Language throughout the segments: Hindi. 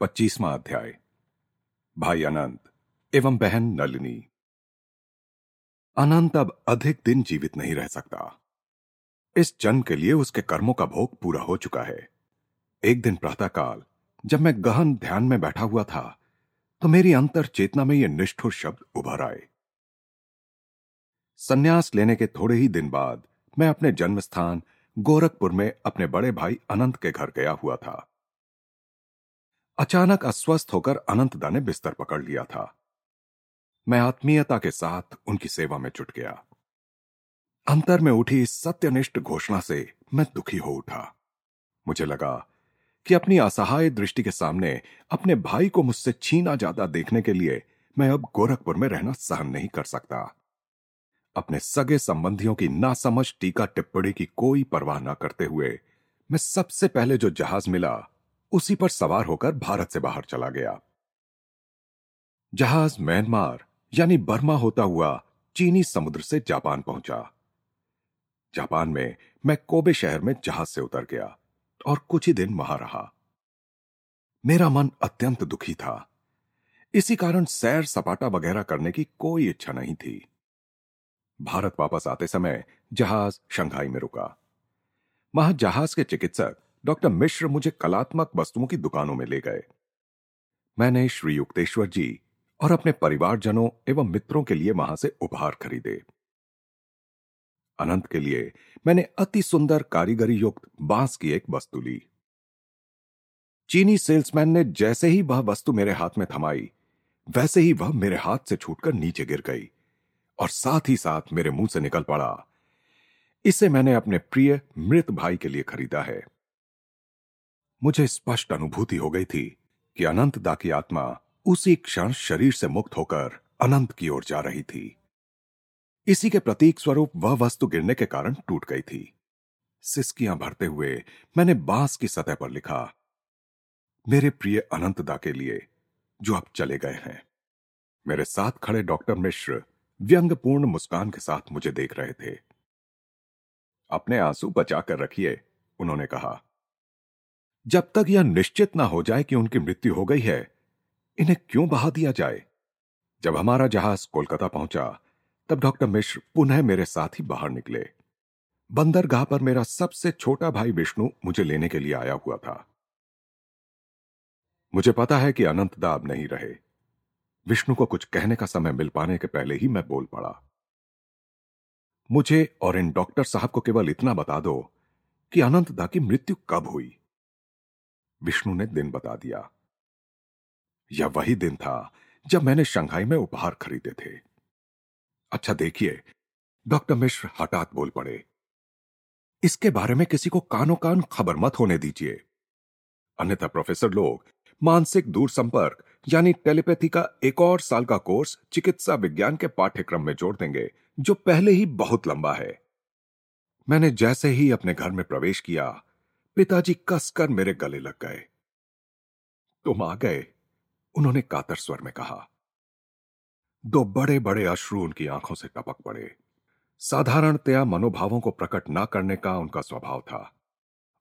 पच्चीसवां अध्याय। भाई अनंत एवं बहन नलिनी। अनंत अब अधिक दिन जीवित नहीं रह सकता। इस जन्म के लिए उसके कर्मों का भोग पूरा हो चुका है। एक दिन प्रातःकाल, जब मैं गहन ध्यान में बैठा हुआ था तो मेरी अंतर चेतना में यह निष्ठुर शब्द उभर आए। संन्यास लेने के थोड़े ही दिन बाद मैं अपने जन्म स्थान गोरखपुर में अपने बड़े भाई अनंत के घर गया हुआ था। अचानक अस्वस्थ होकर अनंतदा ने बिस्तर पकड़ लिया था। मैं आत्मीयता के साथ उनकी सेवा में जुट गया। अंतर में उठी सत्यनिष्ठ घोषणा से मैं दुखी हो उठा। मुझे लगा कि अपनी असहाय दृष्टि के सामने अपने भाई को मुझसे छीना जाता देखने के लिए मैं अब गोरखपुर में रहना सहन नहीं कर सकता। अपने सगे संबंधियों की नासमझ टीका टिप्पणी की कोई परवाह न करते हुए मैं सबसे पहले जो जहाज़ मिला उसी पर सवार होकर भारत से बाहर चला गया। जहाज़ म्यांमार, यानी बर्मा होता हुआ चीनी समुद्र से जापान पहुँचा। जापान में मैं कोबे शहर में जहाज़ से उतर गया और कुछ ही दिन वहाँ रहा। मेरा मन अत्यंत दुखी था। इसी कारण सैर सपाटा वगैरह करने की कोई इच्छा नहीं थी। भारत वापस आते समय जहाज़ शंघाई में रुका। वहाँ जहाज़ के चिकित्सक डॉक्टर मिश्र मुझे कलात्मक वस्तुओं की दुकानों में ले गए। मैंने श्री युक्तेश्वर जी और अपने परिवारजनों एवं मित्रों के लिए वहाँ से उपहार खरीदे। अनंत के लिए मैंने अति सुंदर कारीगरी युक्त बाँस की एक वस्तु ली। चीनी सेल्समैन ने जैसे ही वह वस्तु मेरे हाथ में थमाई, वैसे ही वह मेरे हाथ से छूटकर नीचे गिर गई और साथ ही साथ मेरे मुँह से निकल पड़ा। इसे मैंने अपने प्रिय मृत भाई के लिए खरीदा है। मुझे स्पष्ट अनुभूति हो गई थी कि अनंत दा की आत्मा उसी क्षण शरीर से मुक्त होकर अनंत की ओर जा रही थी। इसी के प्रतीक स्वरूप वह वस्तु गिरने के कारण टूट गई थी। सिस्कियाँ भरते हुए मैंने बाँस की सतह पर लिखा, मेरे प्रिय अनंत दा के लिए जो अब चले गए हैं। मेरे साथ खड़े डॉक्टर मिश्र व्यंगपूर्ण मुस्कान के साथ मुझे देख रहे थे। अपने आँसू बचाकर रखिए, उन्होंने कहा। जब तक यह निश्चित ना हो जाए कि उनकी मृत्यु हो गई है, इन्हें क्यों बहा दिया जाए? जब हमारा जहाज़ कोलकाता पहुँचा, तब डॉक्टर मिश्र पुनः मेरे साथ ही बाहर निकले। बंदरगाह पर मेरा सबसे छोटा भाई विष्णु मुझे लेने के लिए आया हुआ था। मुझे पता है कि अनंत दाब नहीं रहे। विष्णु को कुछ कहने का समय मिल पाने के पहले ही मैं बोल पड़ा। मुझे और इन डॉक्टर साहब को केवल इतना बता दो कि अनंत दा की मृत्यु कब हुई। विष्णु ने दिन बता दिया। यह वही दिन था जब मैंने शंघाई में उपहार खरीदे थे। अच्छा देखिए, डॉक्टर मिश्र हठात बोल पड़े, इसके बारे में किसी को कानो कान खबर मत होने दीजिए। अन्यथा प्रोफेसर लोग, मानसिक दूर संपर्क यानी टेलीपैथी का एक और साल का कोर्स चिकित्सा विज्ञान के पाठ्यक्रम में जोड़ देंगे, जो पहले ही बहुत लंबा है। मैंने जैसे ही अपने घर में प्रवेश किया पिताजी कसकर मेरे गले लग गए। तुम आ गए, उन्होंने कातर स्वर में कहा। दो बड़े बड़े अश्रु उनकी आँखों से टपक पड़े। साधारणतया मनोभावों को प्रकट ना करने का उनका स्वभाव था,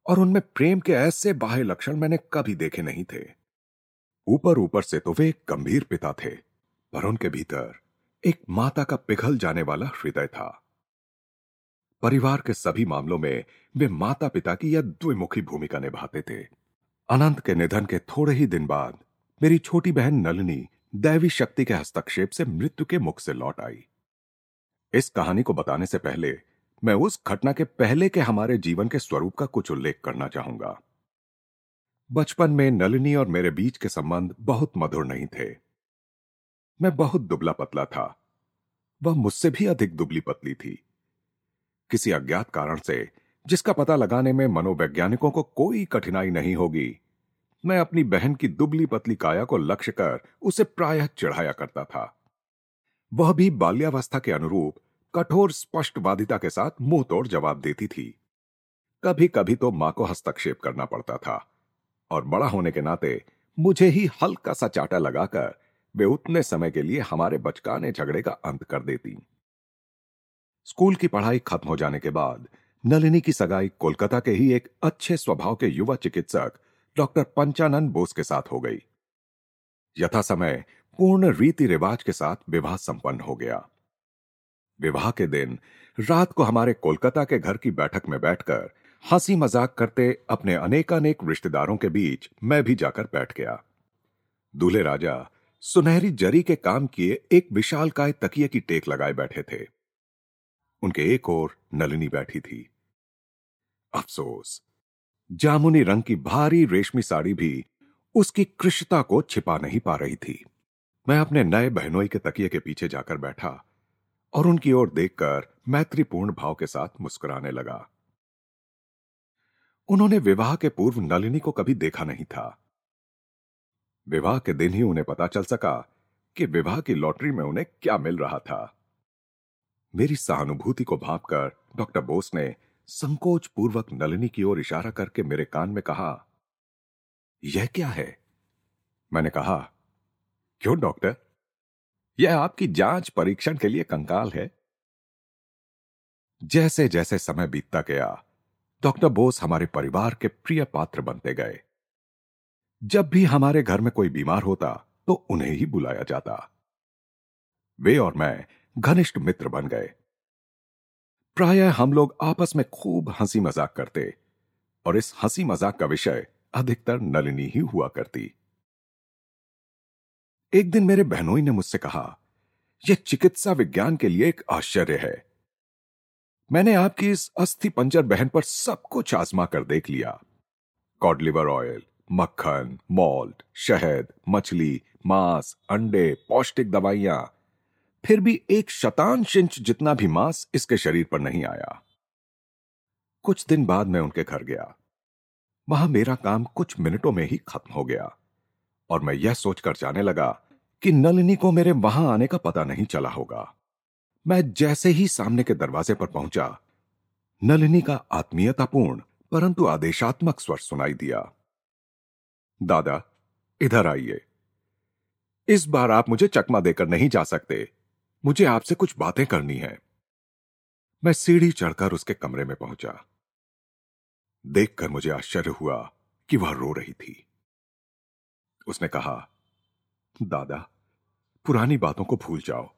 और उनमें प्रेम के ऐसे बाह्य लक्षण मैंने कभी देखे नहीं थे। ऊपर ऊपर से तो वे एक गंभीर पिता थे, पर उनके भीतर एक माता का पिघल जाने वाला हृदय था। परिवार के सभी मामलों में वे माता पिता की यह द्विमुखी भूमिका निभाते थे। अनंत के निधन के थोड़े ही दिन बाद मेरी छोटी बहन नलिनी दैवी शक्ति के हस्तक्षेप से मृत्यु के मुख से लौट आई। इस कहानी को बताने से पहले मैं उस घटना के पहले के हमारे जीवन के स्वरूप का कुछ उल्लेख करना चाहूँगा। बचपन में नलिनी और मेरे बीच के संबंध बहुत मधुर नहीं थे। मैं बहुत दुबला पतला था। वह मुझसे भी अधिक दुबली पतली थी। किसी अज्ञात कारण से, जिसका पता लगाने में मनोवैज्ञानिकों को कोई कठिनाई नहीं होगी। मैं अपनी बहन की दुबली पतली काया को लक्ष्य कर उसे प्रायः चिढ़ाया करता था। वह भी बाल्यावस्था के अनुरूप कठोर स्पष्टवादिता के साथ मुँह तोड़ जवाब देती थी। कभी कभी तो माँ को हस्तक्षेप करना पड़ता था, और बड़ा होने के नाते मुझे ही हल्का सा चाटा लगाकर वे उतने समय के लिए हमारे बचकाने झगड़े का अंत कर देती। स्कूल की पढ़ाई खत्म हो जाने के बाद, नलिनी की सगाई कोलकाता के ही एक अच्छे स्वभाव के युवा चिकित्सक, डॉक्टर पंचानंद बोस के साथ हो गई। यथा समय पूर्ण रीति रिवाज के साथ विवाह संपन्न हो गया। विवाह के दिन, रात को हमारे कोलकाता के घर की बैठक में बैठकर हँसी मज़ाक करते अपने अनेकानेक रिश्तेदारों के बीच मैं भी जाकर बैठ गया। दूल्हे राजा, सुनहरी जरी के काम किए एक विशाल काय तकिए की टेक लगाए बैठे थे। उनके एक ओर नलिनी बैठी थी। अफसोस, जामुनी रंग की भारी रेशमी साड़ी भी उसकी कृष्णता को छिपा नहीं पा रही थी। मैं अपने नए बहनोई के तकिए के पीछे जाकर बैठा और उनकी ओर देखकर मैत्रीपूर्ण भाव के साथ मुस्कुराने लगा। उन्होंने विवाह के पूर्व नलिनी को कभी देखा नहीं था। विवाह के दिन ही उन्हें पता चल सका कि विवाह की लॉटरी में उन्हें क्या मिल रहा था। मेरी सहानुभूति को भापकर डॉक्टर बोस ने संकोच पूर्वक नलिनी की ओर इशारा करके मेरे कान में कहा, यह क्या है? मैंने कहा, क्यों डॉक्टर? यह आपकी जाँच परीक्षण के लिए कंकाल है। जैसे जैसे समय बीतता गया, डॉक्टर बोस हमारे परिवार के प्रिय पात्र बनते गए। जब भी हमारे घर में कोई बीमार होता तो उन्हें ही बुलाया जाता। वे और मैं घनिष्ठ मित्र बन गए। प्रायः हम लोग आपस में खूब हँसी मज़ाक करते और इस हँसी मज़ाक का विषय अधिकतर नलिनी ही हुआ करती। एक दिन मेरे बहनोई ने मुझसे कहा, यह चिकित्सा विज्ञान के लिए एक आश्चर्य है। मैंने आपकी इस अस्थि पंजर बहन पर सब कुछ आजमा कर देख लिया। कॉडलिवर ऑयल, मक्खन, मॉल्ट, शहद, मछली, मांस, अंडे, पौष्टिक दवाइयाँ फिर भी एक शतांश इंच जितना भी मांस इसके शरीर पर नहीं आया। कुछ दिन बाद मैं उनके घर गया। वहाँ मेरा काम कुछ मिनटों में ही खत्म हो गया और मैं यह सोचकर जाने लगा कि नलिनी को मेरे वहाँ आने का पता नहीं चला होगा। मैं जैसे ही सामने के दरवाजे पर पहुँचा, नलिनी का आत्मीयतापूर्ण परंतु आदेशात्मक स्वर सुनाई दिया। दादा, इधर आइए। इस बार आप मुझे चकमा देकर नहीं जा सकते। मुझे आपसे कुछ बातें करनी है। मैं सीढ़ी चढ़कर उसके कमरे में पहुँचा। देखकर मुझे आश्चर्य हुआ कि वह रो रही थी। उसने कहा, दादा, पुरानी बातों को भूल जाओ।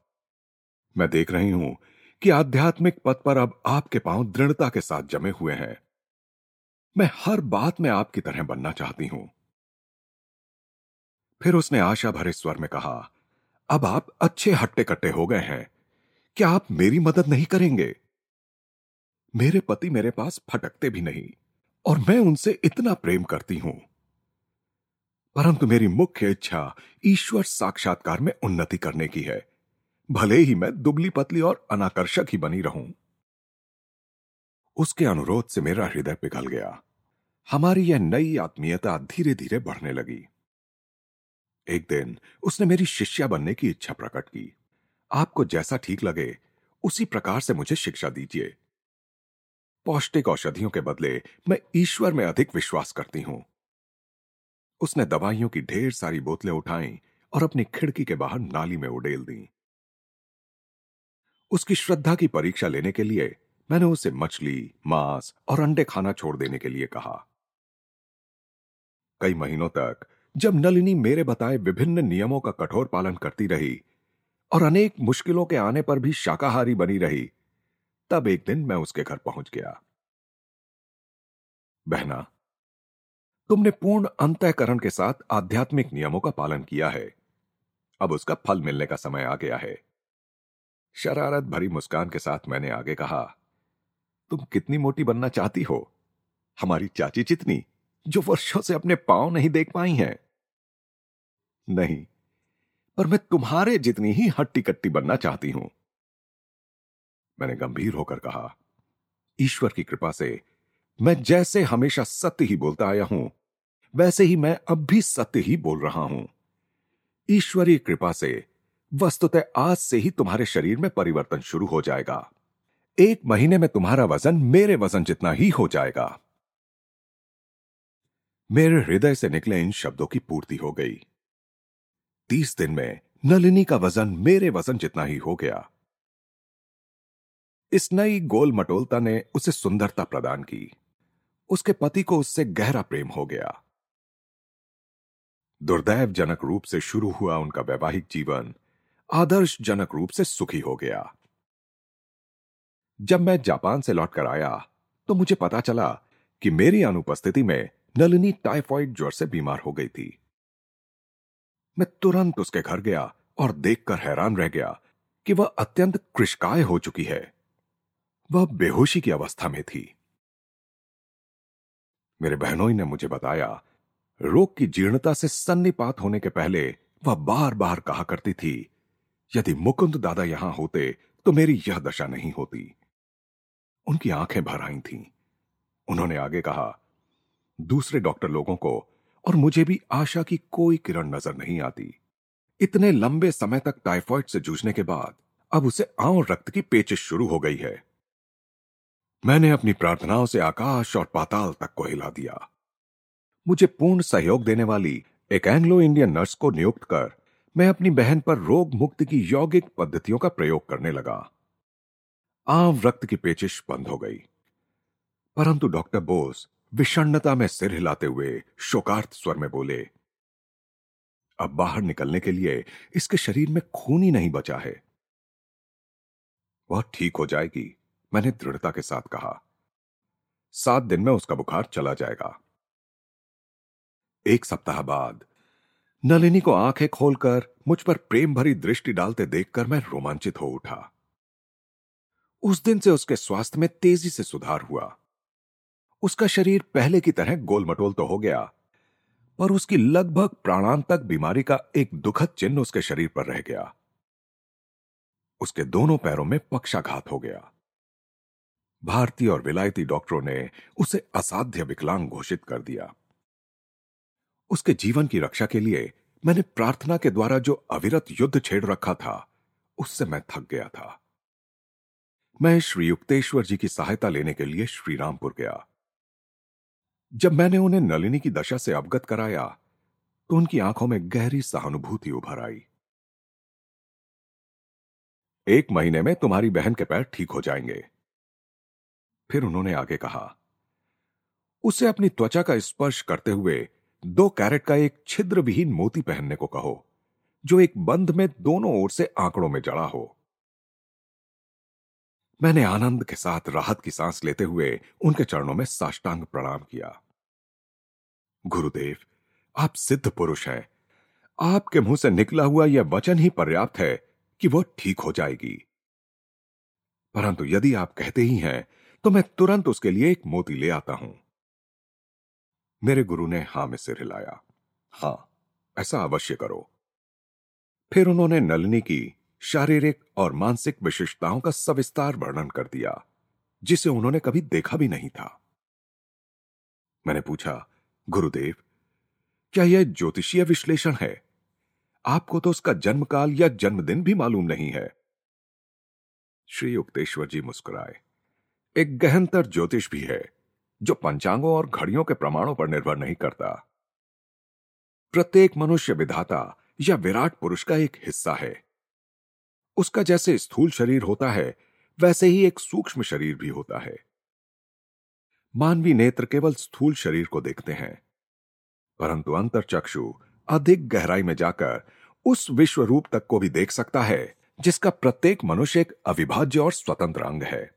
मैं देख रही हूँ कि आध्यात्मिक पथ पर अब आपके पाँव दृढ़ता के साथ जमे हुए हैं। मैं हर बात में आपकी तरह बनना चाहती हूँ। फिर उसने आशा भरे स्वर में कहा अब आप अच्छे हट्टे कट्टे हो गए हैं। क्या आप मेरी मदद नहीं करेंगे? मेरे पति मेरे पास फटकते भी नहीं, और मैं उनसे इतना प्रेम करती हूँ। परंतु मेरी मुख्य इच्छा ईश्वर साक्षात्कार में उन्नति करने की है। भले ही मैं दुबली पतली और अनाकर्षक ही बनी रहूँ। उसके अनुरोध से मेरा हृदय पिघल गया। हमारी यह नई आत्मीयता धीरे धीरे बढ़ने लगी। एक दिन उसने मेरी शिष्या बनने की इच्छा प्रकट की। आपको जैसा ठीक लगे, उसी प्रकार से मुझे शिक्षा दीजिए। पौष्टिक औषधियों के बदले मैं ईश्वर में अधिक विश्वास करती हूँ। उसने दवाइयों की ढेर सारी बोतलें उठाई और अपनी खिड़की के बाहर नाली में उडेल दी। उसकी श्रद्धा की परीक्षा लेने के लिए मैंने उसे मछली, मांस और अंडे खाना छोड़ देने के लिए कहा। कई महीनों तक जब नलिनी मेरे बताए विभिन्न नियमों का कठोर पालन करती रही और अनेक मुश्किलों के आने पर भी शाकाहारी बनी रही, तब एक दिन मैं उसके घर पहुँच गया। बहना, तुमने पूर्ण अंतःकरण के साथ आध्यात्मिक नियमों का पालन किया है। अब उसका फल मिलने का समय आ गया है। शरारत भरी मुस्कान के साथ मैंने आगे कहा, तुम कितनी मोटी बनना चाहती हो? हमारी चाची चितनी जो वर्षों से अपने पाँव नहीं देख पाई हैं। नहीं, पर मैं तुम्हारे जितनी ही हट्टी कट्टी बनना चाहती हूँ। मैंने गंभीर होकर कहा, ईश्वर की कृपा से, मैं जैसे हमेशा सत्य ही बोलता आया हूँ, वैसे ही मैं अब भी सत्य ही बोल रहा हूँ। ईश्वरीय कृपा से, वस्तुतः आज से ही तुम्हारे शरीर में परिवर्तन शुरू हो जाएगा। एक महीने में तुम्हारा वज़न मेरे वज़न जितना ही हो जाएगा। मेरे हृदय से निकले इन शब्दों की पूर्ति हो गई। तीस दिन में नलिनी का वज़न मेरे वज़न जितना ही हो गया। इस नई गोल मटोलता ने उसे सुंदरता प्रदान की। उसके पति को उससे गहरा प्रेम हो गया। दुर्दैवजनक रूप से शुरू हुआ उनका वैवाहिक जीवन। आदर्शजनक रूप से सुखी हो गया। जब मैं जापान से लौटकर आया तो मुझे पता चला कि मेरी अनुपस्थिति में नलिनी टाइफॉइड ज्वर से बीमार हो गई थी। मैं तुरंत उसके घर गया और देखकर हैरान रह गया कि वह अत्यंत कृषकाय हो चुकी है। वह बेहोशी की अवस्था में थी। मेरे बहनोई ने मुझे बताया, रोग की जीर्णता से सन्निपात होने के पहले वह बार बार कहा करती थी, यदि मुकुंद दादा यहाँ होते तो मेरी यह दशा नहीं होती। उनकी आँखें भर आई थीं। उन्होंने आगे कहा दूसरे डॉक्टर लोगों को, और मुझे भी आशा की कोई किरण नज़र नहीं आती। इतने लंबे समय तक टाइफॉइड से जूझने के बाद, अब उसे आंव रक्त की पेचिश शुरू हो गई है। मैंने अपनी प्रार्थनाओं से आकाश और पाताल तक को हिला दिया। मुझे पूर्ण सहयोग देने वाली एक एंग्लो इंडियन नर्स को नियुक्त कर, मैं अपनी बहन पर रोग मुक्ति की यौगिक पद्धतियों का प्रयोग करने लगा। आम रक्त की पेचिश बंद हो गई। परंतु डॉक्टर बोस विषण्णता में सिर हिलाते हुए शोकार्थ स्वर में बोले, अब बाहर निकलने के लिए इसके शरीर में खून ही नहीं बचा है। वह ठीक हो जाएगी, मैंने दृढ़ता के साथ कहा। सात दिन में उसका बुखार चला जाएगा। एक सप्ताह बाद, नलिनी को आँखें खोलकर मुझ पर प्रेम भरी दृष्टि डालते देखकर मैं रोमांचित हो उठा। उस दिन से उसके स्वास्थ्य में तेज़ी से सुधार हुआ। उसका शरीर पहले की तरह गोलमटोल तो हो गया, पर उसकी लगभग प्राणांतक बीमारी का एक दुखद चिन्ह उसके शरीर पर रह गया। उसके दोनों पैरों में पक्षाघात हो गया। भारतीय और विलायती डॉक्टरों ने उसे असाध्य विकलांग घोषित कर दिया। उसके जीवन की रक्षा के लिए मैंने प्रार्थना के द्वारा जो अविरत युद्ध छेड़ रखा था, उससे मैं थक गया था। मैं श्री युक्तेश्वर जी की सहायता लेने के लिए श्रीरामपुर गया। जब मैंने उन्हें नलिनी की दशा से अवगत कराया तो उनकी आँखों में गहरी सहानुभूति उभर आई। एक महीने में तुम्हारी बहन के पैर ठीक हो जाएँगे। फिर उन्होंने आगे कहा, उसे अपनी त्वचा का स्पर्श करते हुए दो कैरेट का एक छिद्र विहीन मोती पहनने को कहो, जो एक बंध में दोनों ओर से आंकड़ों में जड़ा हो। मैंने आनंद के साथ राहत की सांस लेते हुए उनके चरणों में साष्टांग प्रणाम किया। गुरुदेव, आप सिद्ध पुरुष हैं। आपके मुँह से निकला हुआ यह वचन ही पर्याप्त है कि वह ठीक हो जाएगी। परंतु यदि आप कहते ही हैं तो मैं तुरंत उसके लिए एक मोती ले आता हूँ। मेरे गुरु ने हाँ में सिर हिलाया। हाँ, ऐसा अवश्य करो। फिर उन्होंने नलनी की शारीरिक और मानसिक विशेषताओं का सविस्तार वर्णन कर दिया, जिसे उन्होंने कभी देखा भी नहीं था। मैंने पूछा, गुरुदेव, क्या यह ज्योतिषीय विश्लेषण है? आपको तो उसका जन्मकाल या जन्मदिन भी मालूम नहीं है। श्री युक्तेश्वर जी मुस्कुराए। एक गहनतर ज्योतिष भी है, जो पंचांगों और घड़ियों के प्रमाणों पर निर्भर नहीं करता। प्रत्येक मनुष्य विधाता या विराट पुरुष का एक हिस्सा है। उसका जैसे स्थूल शरीर होता है, वैसे ही एक सूक्ष्म शरीर भी होता है। मानवीय नेत्र केवल स्थूल शरीर को देखते हैं, परंतु अंतर चक्षु अधिक गहराई में जाकर उस विश्व रूप तक को भी देख सकता है, जिसका प्रत्येक मनुष्य एक अविभाज्य और स्वतंत्र अंग है।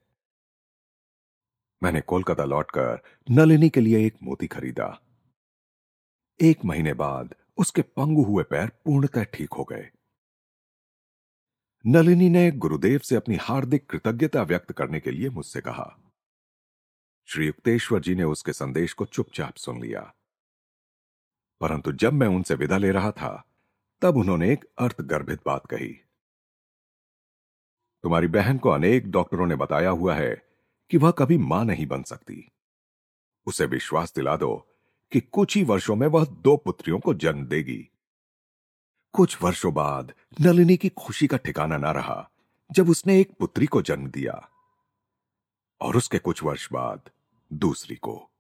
मैंने कोलकाता लौटकर नलिनी के लिए एक मोती खरीदा। एक महीने बाद उसके पंगु हुए पैर पूर्णतः ठीक हो गए। नलिनी ने गुरुदेव से अपनी हार्दिक कृतज्ञता व्यक्त करने के लिए मुझसे कहा। श्री युक्तेश्वर जी ने उसके संदेश को चुपचाप सुन लिया। परंतु जब मैं उनसे विदा ले रहा था, तब उन्होंने एक अर्थगर्भित बात कही। तुम्हारी बहन को अनेक डॉक्टरों ने बताया हुआ है कि वह कभी माँ नहीं बन सकती। उसे विश्वास दिला दो कि कुछ ही वर्षों में वह दो पुत्रियों को जन्म देगी। कुछ वर्षों बाद नलिनी की खुशी का ठिकाना ना रहा, जब उसने एक पुत्री को जन्म दिया और उसके कुछ वर्ष बाद दूसरी को।